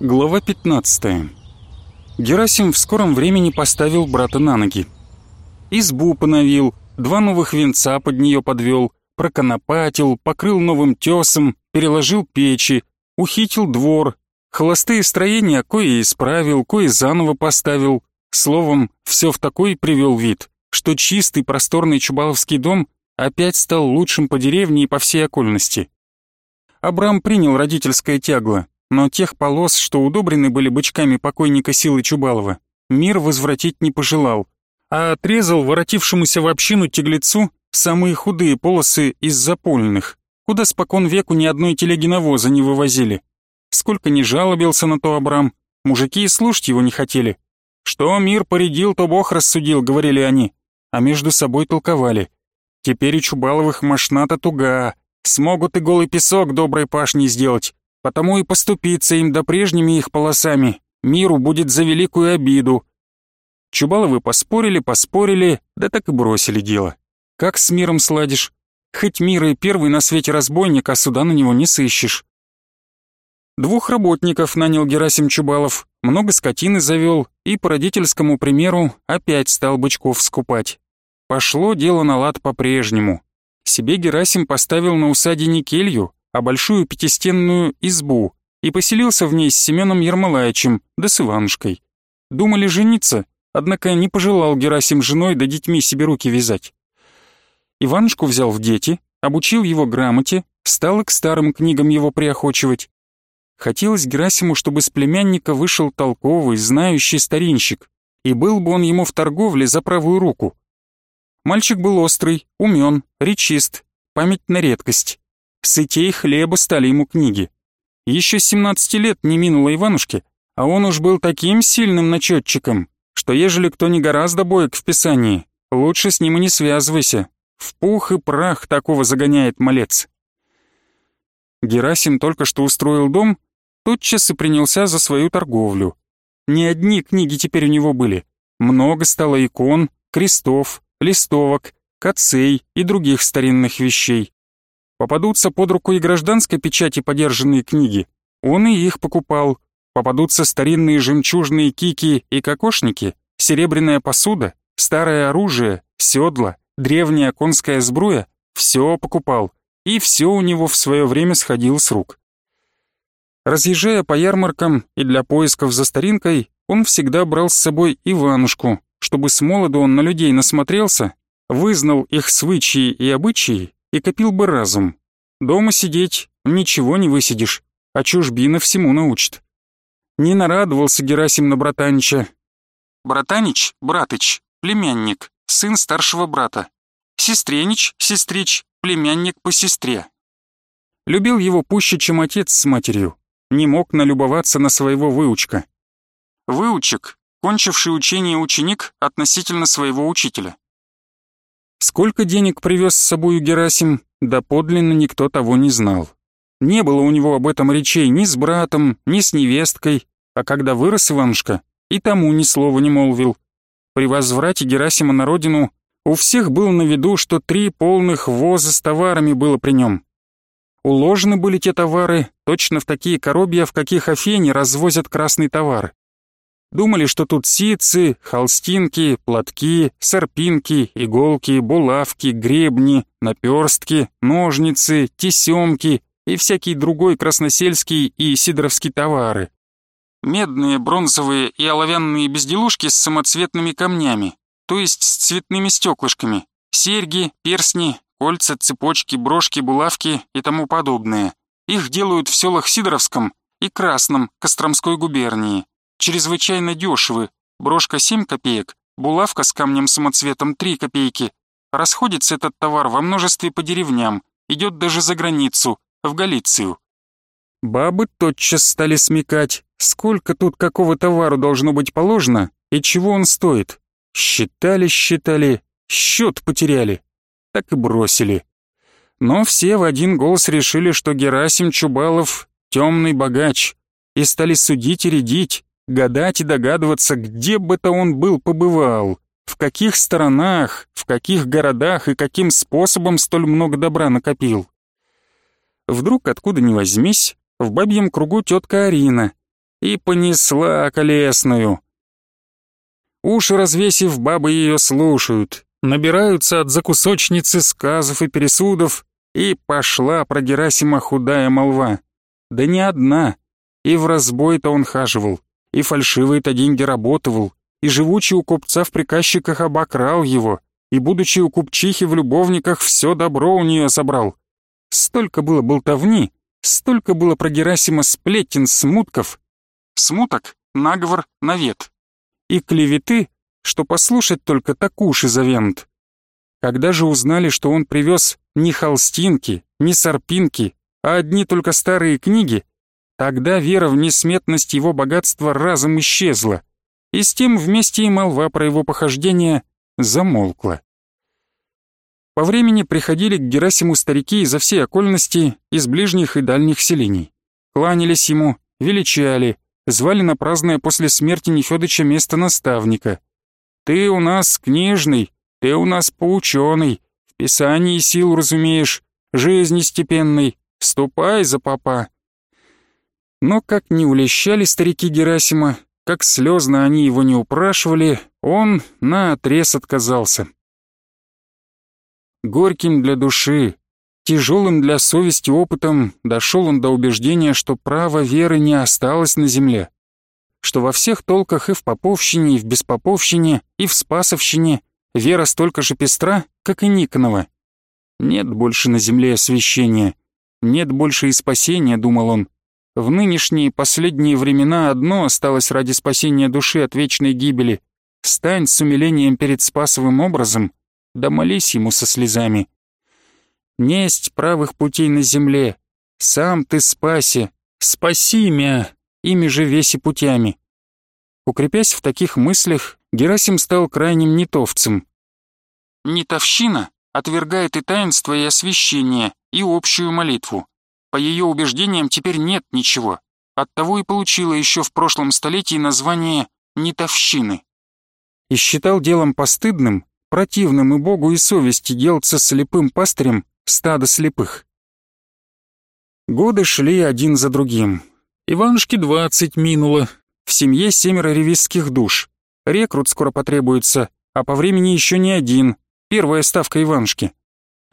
Глава 15. Герасим в скором времени поставил брата на ноги. Избу поновил, два новых венца под нее подвел, проконопатил, покрыл новым тесом, переложил печи, ухитил двор, холостые строения кое исправил, кое заново поставил. Словом, все в такой привел вид, что чистый просторный Чубаловский дом опять стал лучшим по деревне и по всей окольности. Абрам принял родительское тягло, но тех полос, что удобрены были бычками покойника Силы Чубалова, мир возвратить не пожелал, а отрезал воротившемуся в общину тяглецу самые худые полосы из запольных, куда спокон веку ни одной телеги навоза не вывозили. Сколько ни жалобился на то Абрам, мужики и слушать его не хотели. Что мир поредил, то Бог рассудил, говорили они, а между собой толковали. Теперь у Чубаловых мошната туга, смогут и голый песок доброй пашни сделать, Потому и поступиться им до прежними их полосами миру будет за великую обиду. Чубаловы поспорили, поспорили, да так и бросили дело. Как с миром сладишь? Хоть мир и первый на свете разбойник, а суда на него не сыщешь. Двух работников нанял Герасим Чубалов, много скотины завел и по родительскому примеру опять стал бычков скупать. Пошло дело на лад по-прежнему. Себе Герасим поставил на усадине келью, а большую пятистенную избу и поселился в ней с Семеном Ермолаевичем да с Иванушкой. Думали жениться, однако не пожелал Герасим женой да детьми себе руки вязать. Иванушку взял в дети, обучил его грамоте, стал к старым книгам его приохочивать. Хотелось Герасиму, чтобы с племянника вышел толковый, знающий старинщик, и был бы он ему в торговле за правую руку. Мальчик был острый, умен, речист, память на редкость. Сытей хлеба стали ему книги. Еще с 17 лет не минуло Иванушке, а он уж был таким сильным начетчиком, что ежели кто не гораздо боек в писании, лучше с ним и не связывайся. В пух и прах такого загоняет малец. Герасим только что устроил дом, тотчас и принялся за свою торговлю. Не одни книги теперь у него были. Много стало икон, крестов, листовок, кацей и других старинных вещей. Попадутся под руку и гражданской печати подержанные книги, он и их покупал. Попадутся старинные жемчужные кики и кокошники, серебряная посуда, старое оружие, седла, древняя конская сбруя — все покупал, и все у него в свое время сходило с рук. Разъезжая по ярмаркам и для поисков за старинкой, он всегда брал с собой Иванушку, чтобы с молоду он на людей насмотрелся, вызнал их свычаи и обычаи и копил бы разум. Дома сидеть ничего не высидишь, а чужбина всему научит. Не нарадовался Герасим на братанича. Братанич, братыч, племянник, сын старшего брата. Сестренич, сестрич, племянник по сестре. Любил его пуще, чем отец с матерью. Не мог налюбоваться на своего выучка. Выучек, кончивший учение ученик относительно своего учителя. Сколько денег привез с собою Герасим, да подлинно никто того не знал. Не было у него об этом речей ни с братом, ни с невесткой, а когда вырос Иванушка, и тому ни слова не молвил. При возврате Герасима на родину у всех было на виду, что три полных воза с товарами было при нем. Уложены были те товары точно в такие коробья, в каких Афени развозят красный товар. Думали, что тут ситцы, холстинки, платки, сорпинки, иголки, булавки, гребни, наперстки, ножницы, тесемки и всякий другой красносельский и сидоровский товары. Медные, бронзовые и оловянные безделушки с самоцветными камнями, то есть с цветными стеклышками, серьги, перстни, кольца, цепочки, брошки, булавки и тому подобное. Их делают в селах Сидоровском и Красном Костромской губернии чрезвычайно дешевы. Брошка 7 копеек, булавка с камнем-самоцветом 3 копейки. Расходится этот товар во множестве по деревням, идет даже за границу, в Галицию. Бабы тотчас стали смекать, сколько тут какого товару должно быть положено и чего он стоит. Считали, считали, счет потеряли. Так и бросили. Но все в один голос решили, что Герасим Чубалов — темный богач, и стали судить и рядить, гадать и догадываться, где бы то он был побывал, в каких сторонах, в каких городах и каким способом столь много добра накопил. Вдруг, откуда ни возьмись, в бабьем кругу тетка Арина. и понесла колесную. Уши развесив, бабы ее слушают, набираются от закусочницы сказов и пересудов, и пошла про Герасима худая молва. Да не одна, и в разбой-то он хаживал, и фальшивые-то деньги работывал, и живучий у купца в приказчиках обокрал его, и, будучи у купчихи в любовниках, все добро у нее забрал. Столько было болтовни, столько было про Герасима сплетен, смутков. Смуток — наговор, навет. И клеветы, что послушать только так уши завянут. Когда же узнали, что он привез не холстинки, не сорпинки, а одни только старые книги, тогда вера в несметность его богатства разом исчезла, и с тем вместе и молва про его похождения замолкла. По времени приходили к Герасиму старики изо всей окольности, из ближних и дальних селений. Кланялись ему, величали, звали на праздное после смерти Нефёдыча место наставника. «Ты у нас книжный, ты у нас поученый, в писании сил разумеешь, жизни степенной, ступай за папа». Но как не улещали старики Герасима, как слезно они его не упрашивали, он наотрез отказался. Горьким для души, тяжелым для совести опытом дошел он до убеждения, что право веры не осталось на земле, что во всех толках и в поповщине, и в беспоповщине, и в спасовщине вера столько же пестра, как и Никонова. Нет больше на земле освящения, нет больше и спасения, думал он. В нынешние последние времена одно осталось ради спасения души от вечной гибели. Стань с умилением перед спасовым образом да молись ему со слезами. Несть правых путей на земле, сам ты спаси, спаси мя, ими же веси путями. Укрепясь в таких мыслях, Герасим стал крайним нетовцем. Нетовщина отвергает и таинство, и освящение, и общую молитву. По ее убеждениям теперь нет ничего. Оттого и получила еще в прошлом столетии название «нетовщины». И считал делом постыдным противным и Богу и совести делаться слепым пастырем стада слепых. Годы шли один за другим. Иванушке двадцать минуло, в семье семеро ревизских душ. Рекрут скоро потребуется, а по времени еще не один, первая ставка Иванушки.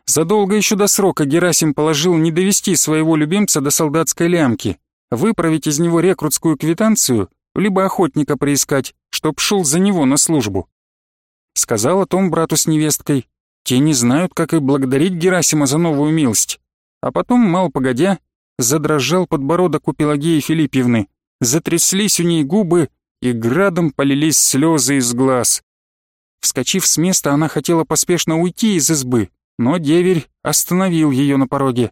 Задолго еще до срока Герасим положил не довести своего любимца до солдатской лямки, выправить из него рекрутскую квитанцию, либо охотника приискать, чтоб шел за него на службу. Сказал о том брату с невесткой. Те не знают, как и благодарить Герасима за новую милость. А потом, мал погодя, задрожал подбородок у Пелагеи Филиппьевны, затряслись у ней губы и градом полились слезы из глаз. Вскочив с места, она хотела поспешно уйти из избы, но деверь остановил ее на пороге.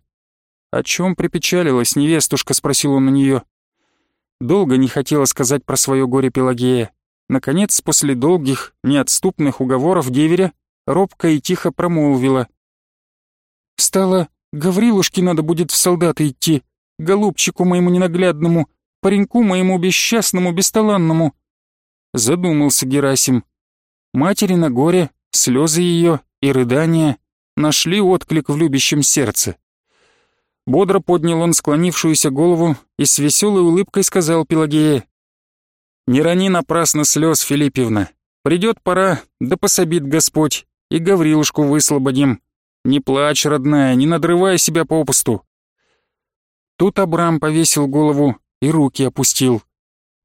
«О чем припечалилась невестушка?» — спросил он у нее. Долго не хотела сказать про свое горе Пелагея. Наконец, после долгих, неотступных уговоров деверя, робко и тихо промолвила. «Стало, Гаврилушке надо будет в солдаты идти, голубчику моему ненаглядному, пареньку моему бесчастному, бесталанному». Задумался Герасим. Матери на горе, слезы ее и рыдания нашли отклик в любящем сердце. Бодро поднял он склонившуюся голову и с веселой улыбкой сказал Пелагее, не рони напрасно слез, Филиппевна. Придет пора, да пособит Господь, и Гаврилушку выслободим. Не плачь, родная, не надрывай себя попусту. Тут Абрам повесил голову и руки опустил.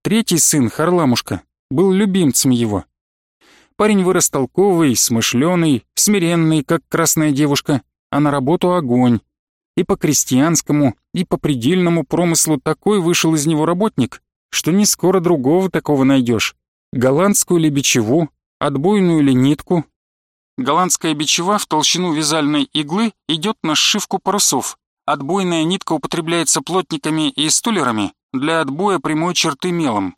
Третий сын, Харламушка, был любимцем его. Парень вырос толковый, смышленый, смиренный, как красная девушка, а на работу огонь. И по крестьянскому, и по предельному промыслу такой вышел из него работник, что не скоро другого такого найдешь. Голландскую ли бичеву, отбойную ли нитку. Голландская бичева в толщину вязальной иглы идет на сшивку парусов. Отбойная нитка употребляется плотниками и столерами для отбоя прямой черты мелом.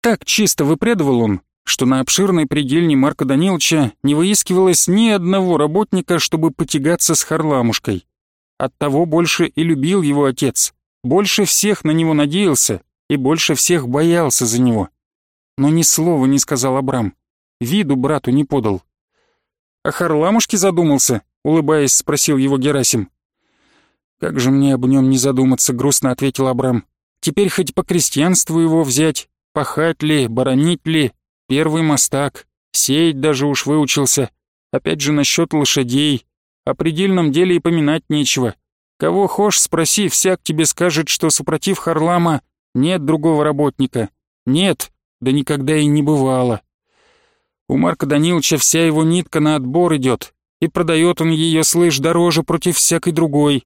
Так чисто выпредывал он, что на обширной предельне Марка Даниловича не выискивалось ни одного работника, чтобы потягаться с Харламушкой. Оттого больше и любил его отец, больше всех на него надеялся и больше всех боялся за него. Но ни слова не сказал Абрам, виду брату не подал. «О Харламушке задумался?» — улыбаясь, спросил его Герасим. «Как же мне об нем не задуматься?» — грустно ответил Абрам. Теперь хоть по крестьянству его взять, пахать ли, боронить ли, первый мастак, сеять даже уж выучился. Опять же насчет лошадей. О предельном деле и поминать нечего. Кого хошь, спроси, всяк тебе скажет, что супротив Харлама нет другого работника. Нет, да никогда и не бывало. У Марка Даниловича вся его нитка на отбор идет, и продает он ее, слышь, дороже против всякой другой.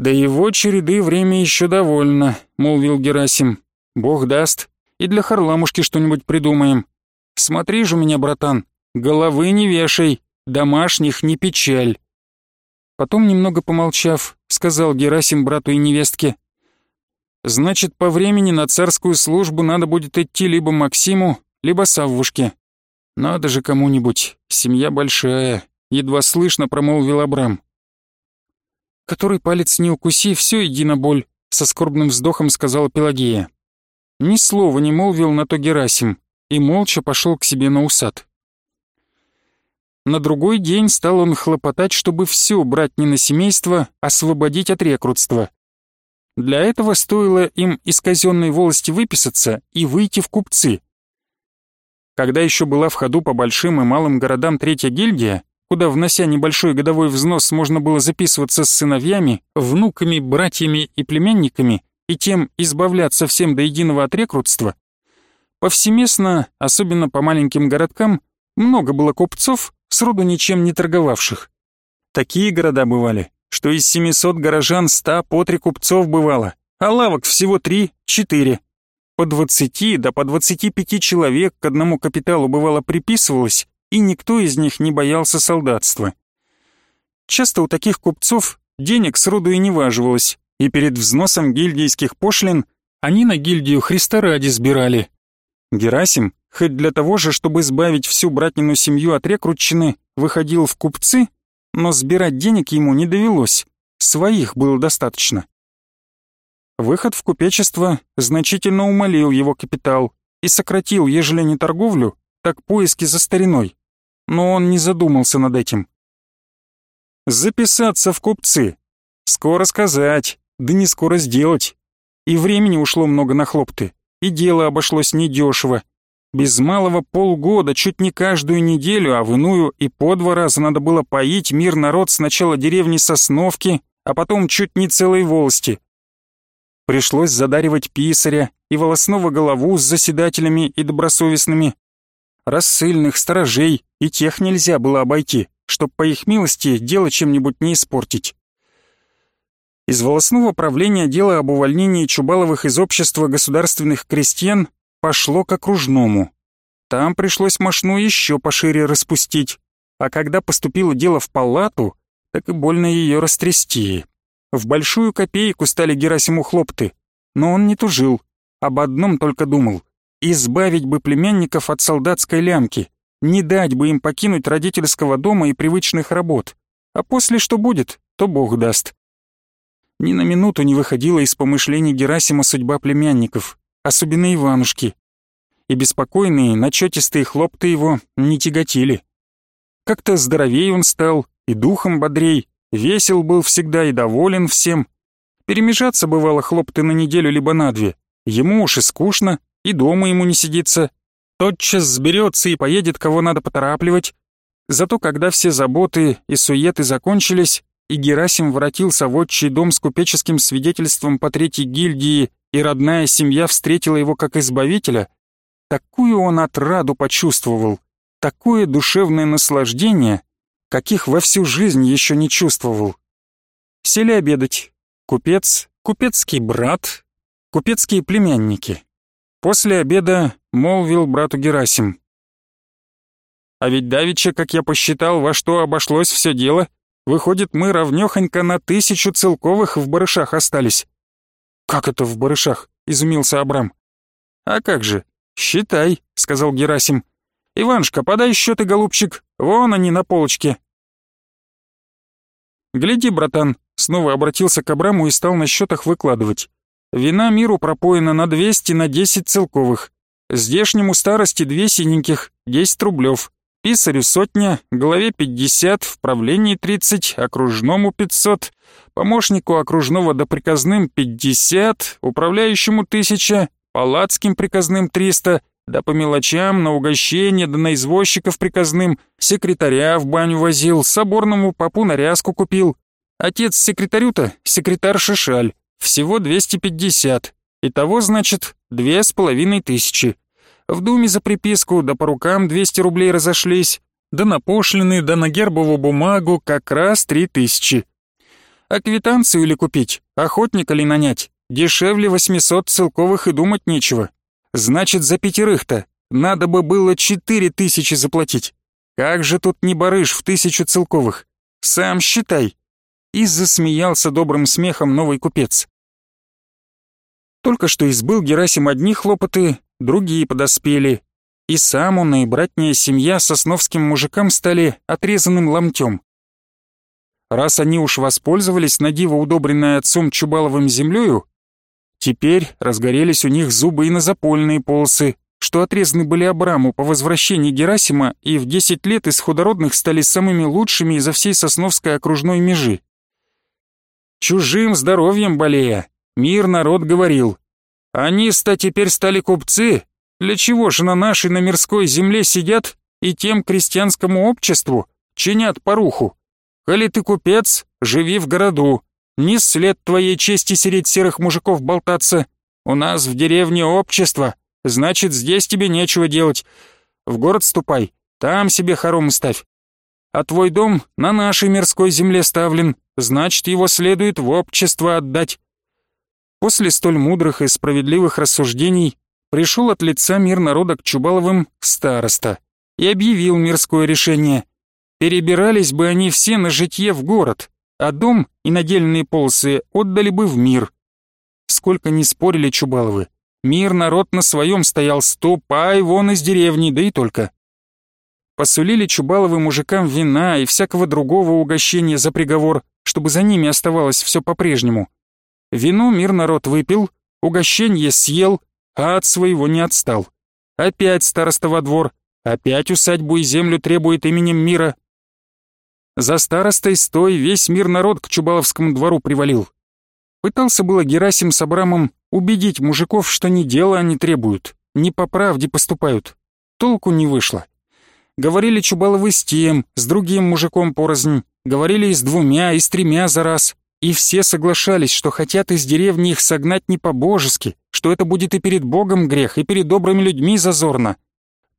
«До его череды время еще довольно», — молвил Герасим. «Бог даст, и для Харламушки что-нибудь придумаем. Смотри же меня, братан, головы не вешай, домашних не печаль». Потом, немного помолчав, сказал Герасим брату и невестке. «Значит, по времени на царскую службу надо будет идти либо Максиму, либо Саввушке. Надо же кому-нибудь, семья большая», — едва слышно промолвил Абрам. «Который палец не укуси, все иди на боль», — со скорбным вздохом сказала Пелагея. Ни слова не молвил на то Герасим и молча пошел к себе на усад. На другой день стал он хлопотать, чтобы все брать не на семейство, освободить от рекрутства. Для этого стоило им из казенной волости выписаться и выйти в купцы. Когда еще была в ходу по большим и малым городам третья гильдия, куда, внося небольшой годовой взнос, можно было записываться с сыновьями, внуками, братьями и племянниками, и тем избавляться всем до единого от рекрутства, повсеместно, особенно по маленьким городкам, много было купцов, сроду ничем не торговавших. Такие города бывали, что из 700 горожан 100 по три купцов бывало, а лавок всего 3-4. По 20 да по 25 человек к одному капиталу бывало приписывалось, и никто из них не боялся солдатства. Часто у таких купцов денег сроду и не важивалось, и перед взносом гильдейских пошлин они на гильдию Христа ради сбирали. Герасим хоть для того же, чтобы избавить всю братнину семью от рекрутчины, выходил в купцы, но сбирать денег ему не довелось, своих было достаточно. Выход в купечество значительно умолил его капитал и сократил, ежели не торговлю, так поиски за стариной. Но он не задумался над этим. Записаться в купцы. Скоро сказать, да не скоро сделать. И времени ушло много на хлопты, и дело обошлось недешево, без малого полгода, чуть не каждую неделю, а в иную и по два раза надо было поить мир народ сначала деревни Сосновки, а потом чуть не целой волости. Пришлось задаривать писаря и волосного голову с заседателями и добросовестными. Рассыльных, сторожей, и тех нельзя было обойти, чтоб по их милости дело чем-нибудь не испортить. Из волосного правления дело об увольнении Чубаловых из общества государственных крестьян пошло к окружному. Там пришлось мошну еще пошире распустить, а когда поступило дело в палату, так и больно ее растрясти. В большую копейку стали Герасиму хлопты, но он не тужил, об одном только думал — избавить бы племянников от солдатской лямки, не дать бы им покинуть родительского дома и привычных работ, а после что будет, то Бог даст. Ни на минуту не выходила из помышлений Герасима судьба племянников особенно Иванушки. И беспокойные, начетистые хлопты его не тяготили. Как-то здоровее он стал, и духом бодрей, весел был всегда и доволен всем. Перемежаться бывало хлопты на неделю либо на две. Ему уж и скучно, и дома ему не сидится. Тотчас сберется и поедет, кого надо поторапливать. Зато когда все заботы и суеты закончились, и Герасим воротился в отчий дом с купеческим свидетельством по третьей гильдии и родная семья встретила его как избавителя, такую он отраду почувствовал, такое душевное наслаждение, каких во всю жизнь еще не чувствовал. Сели обедать. Купец, купецкий брат, купецкие племянники. После обеда молвил брату Герасим. «А ведь давеча, как я посчитал, во что обошлось все дело, выходит, мы равнёхонько на тысячу целковых в барышах остались. «Как это в барышах?» — изумился Абрам. «А как же? Считай», — сказал Герасим. «Иванушка, подай счеты, голубчик, вон они на полочке». «Гляди, братан», — снова обратился к Абраму и стал на счетах выкладывать. «Вина миру пропоена на 200 на 10 целковых. Здешнему старости две синеньких, 10 рублев. Писарю сотня, главе 50, в правлении 30, окружному 500, помощнику окружного да приказным 50, управляющему 1000, палацким приказным 300, да по мелочам, на угощение, да на извозчиков приказным, секретаря в баню возил, соборному попу нарязку купил. Отец секретарю-то, секретарь Шишаль, всего 250. Итого, значит, две с половиной тысячи. В думе за приписку, да по рукам 200 рублей разошлись, да на пошлины, да на гербовую бумагу как раз три тысячи. А квитанцию или купить, охотника ли нанять? Дешевле 800 целковых и думать нечего. Значит, за пятерых-то надо бы было четыре тысячи заплатить. Как же тут не барыш в тысячу целковых? Сам считай. И засмеялся добрым смехом новый купец. Только что избыл Герасим одни хлопоты, другие подоспели. И сам он и братняя семья сосновским мужикам стали отрезанным ломтем. Раз они уж воспользовались на удобренной отцом Чубаловым землею, Теперь разгорелись у них зубы и на запольные полосы, что отрезаны были Абраму по возвращении Герасима и в 10 лет из худородных стали самыми лучшими изо всей Сосновской окружной межи. Чужим здоровьем болея, мир народ говорил. Они-то теперь стали купцы, для чего же на нашей на мирской земле сидят и тем крестьянскому обществу чинят поруху? Коли ты купец, живи в городу, не след твоей чести сидеть серых мужиков болтаться. У нас в деревне общество, значит, здесь тебе нечего делать. В город ступай, там себе хоромы ставь. А твой дом на нашей мирской земле ставлен, значит, его следует в общество отдать. После столь мудрых и справедливых рассуждений пришел от лица мир народа к Чубаловым староста и объявил мирское решение. Перебирались бы они все на житье в город, а дом и надельные полосы отдали бы в мир. Сколько ни спорили Чубаловы, мир народ на своем стоял, ступай вон из деревни, да и только. Посулили Чубаловы мужикам вина и всякого другого угощения за приговор, чтобы за ними оставалось все по-прежнему. Вино мир народ выпил, угощение съел, а от своего не отстал. Опять староста во двор, опять усадьбу и землю требует именем мира, за старостой стой весь мир народ к Чубаловскому двору привалил. Пытался было Герасим с Абрамом убедить мужиков, что не дело они требуют, не по правде поступают. Толку не вышло. Говорили Чубаловы с тем, с другим мужиком порознь, говорили и с двумя, и с тремя за раз. И все соглашались, что хотят из деревни их согнать не по-божески, что это будет и перед Богом грех, и перед добрыми людьми зазорно.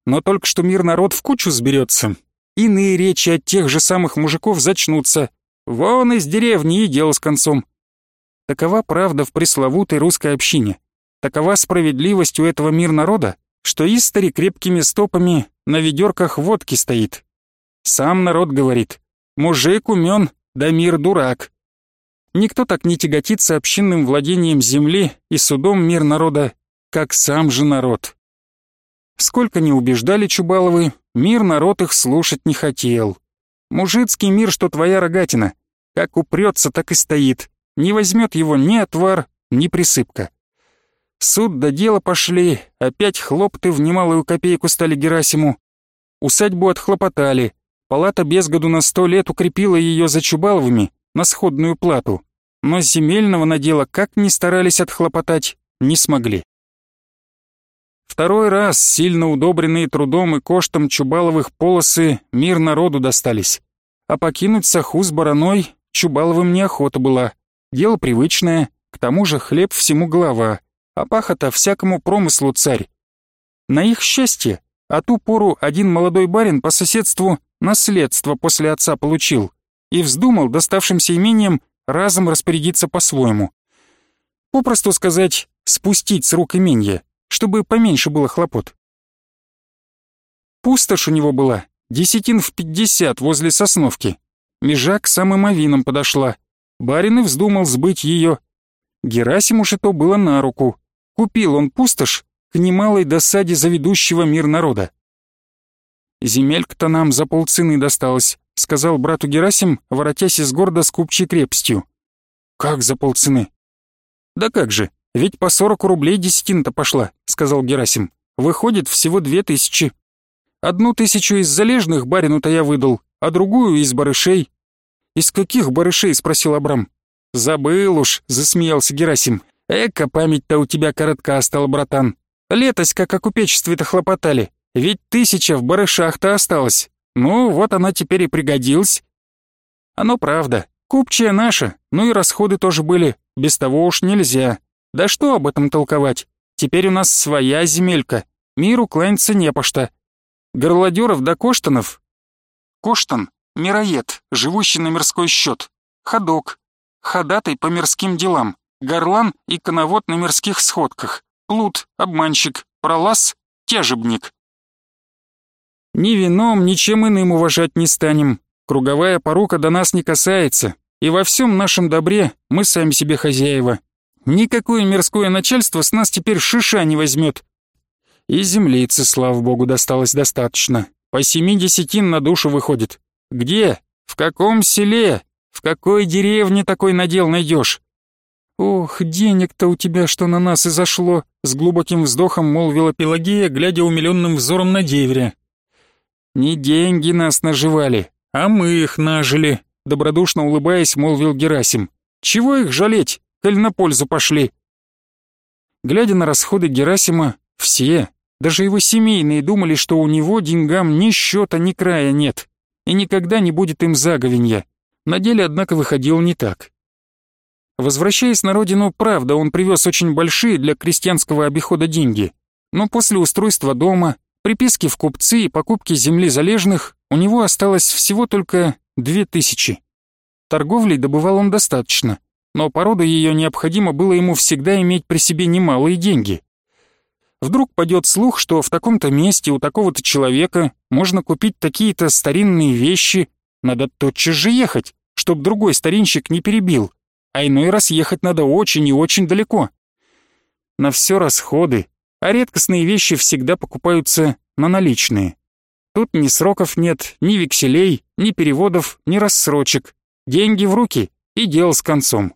Но только что мир народ в кучу сберется, иные речи от тех же самых мужиков зачнутся. Вон из деревни и дело с концом. Такова правда в пресловутой русской общине. Такова справедливость у этого мир народа, что истори крепкими стопами на ведерках водки стоит. Сам народ говорит, мужик умен, да мир дурак. Никто так не тяготится общинным владением земли и судом мир народа, как сам же народ. Сколько не убеждали Чубаловы, мир народ их слушать не хотел. Мужицкий мир, что твоя рогатина. Как упрется, так и стоит. Не возьмет его ни отвар, ни присыпка. Суд до дела пошли, опять хлопты в немалую копейку стали Герасиму. Усадьбу отхлопотали. Палата без году на сто лет укрепила ее за Чубаловыми на сходную плату. Но земельного надела, как ни старались отхлопотать, не смогли. Второй раз сильно удобренные трудом и коштом Чубаловых полосы мир народу достались. А покинуть Саху с бараной Чубаловым неохота была. Дело привычное, к тому же хлеб всему голова, а пахота всякому промыслу царь. На их счастье, а ту пору один молодой барин по соседству наследство после отца получил и вздумал доставшимся имением разом распорядиться по-своему. Попросту сказать, спустить с рук именья чтобы поменьше было хлопот. Пустошь у него была, десятин в пятьдесят возле сосновки. Межа к самым авинам подошла. Барин и вздумал сбыть ее. Герасиму же то было на руку. Купил он пустошь к немалой досаде заведущего мир народа. «Земелька-то нам за полцены досталась», — сказал брату Герасим, воротясь из города с купчей крепостью. «Как за полцены?» «Да как же, ведь по сорок рублей десятина-то пошла», — сказал Герасим. «Выходит всего две тысячи». Одну тысячу из залежных барину-то я выдал, а другую из барышей». «Из каких барышей?» — спросил Абрам. «Забыл уж», — засмеялся Герасим. «Эка, память-то у тебя коротка стала, братан. Летось как о купечестве-то хлопотали, ведь тысяча в барышах-то осталась. Ну, вот она теперь и пригодилась». «Оно правда. Купчая наша, ну и расходы тоже были. Без того уж нельзя. Да что об этом толковать? Теперь у нас своя земелька. Миру кланяться не по что. Горлодеров да Коштанов. Коштан — мироед, живущий на мирской счет. Ходок. Ходатай по мирским делам. Горлан и коновод на мирских сходках. Плут, обманщик, пролаз, тяжебник. Ни вином, ничем иным уважать не станем. Круговая порука до нас не касается, и во всем нашем добре мы сами себе хозяева. Никакое мирское начальство с нас теперь шиша не возьмет. И землицы, слава богу, досталось достаточно. По семи десятин на душу выходит. Где? В каком селе? В какой деревне такой надел найдешь? «Ох, денег-то у тебя что на нас и зашло!» С глубоким вздохом молвила Пелагея, глядя умиленным взором на деверя. «Не деньги нас наживали, а мы их нажили», добродушно улыбаясь, молвил Герасим. «Чего их жалеть? коль на пользу пошли. Глядя на расходы Герасима, все, даже его семейные, думали, что у него деньгам ни счета, ни края нет, и никогда не будет им заговенья. На деле, однако, выходило не так. Возвращаясь на родину, правда, он привез очень большие для крестьянского обихода деньги, но после устройства дома, приписки в купцы и покупки земли залежных у него осталось всего только две тысячи. Торговлей добывал он достаточно — но порода ее необходимо было ему всегда иметь при себе немалые деньги. Вдруг пойдет слух, что в таком-то месте у такого-то человека можно купить такие-то старинные вещи, надо тотчас же ехать, чтоб другой старинщик не перебил, а иной раз ехать надо очень и очень далеко. На все расходы, а редкостные вещи всегда покупаются на наличные. Тут ни сроков нет, ни векселей, ни переводов, ни рассрочек. Деньги в руки и дело с концом.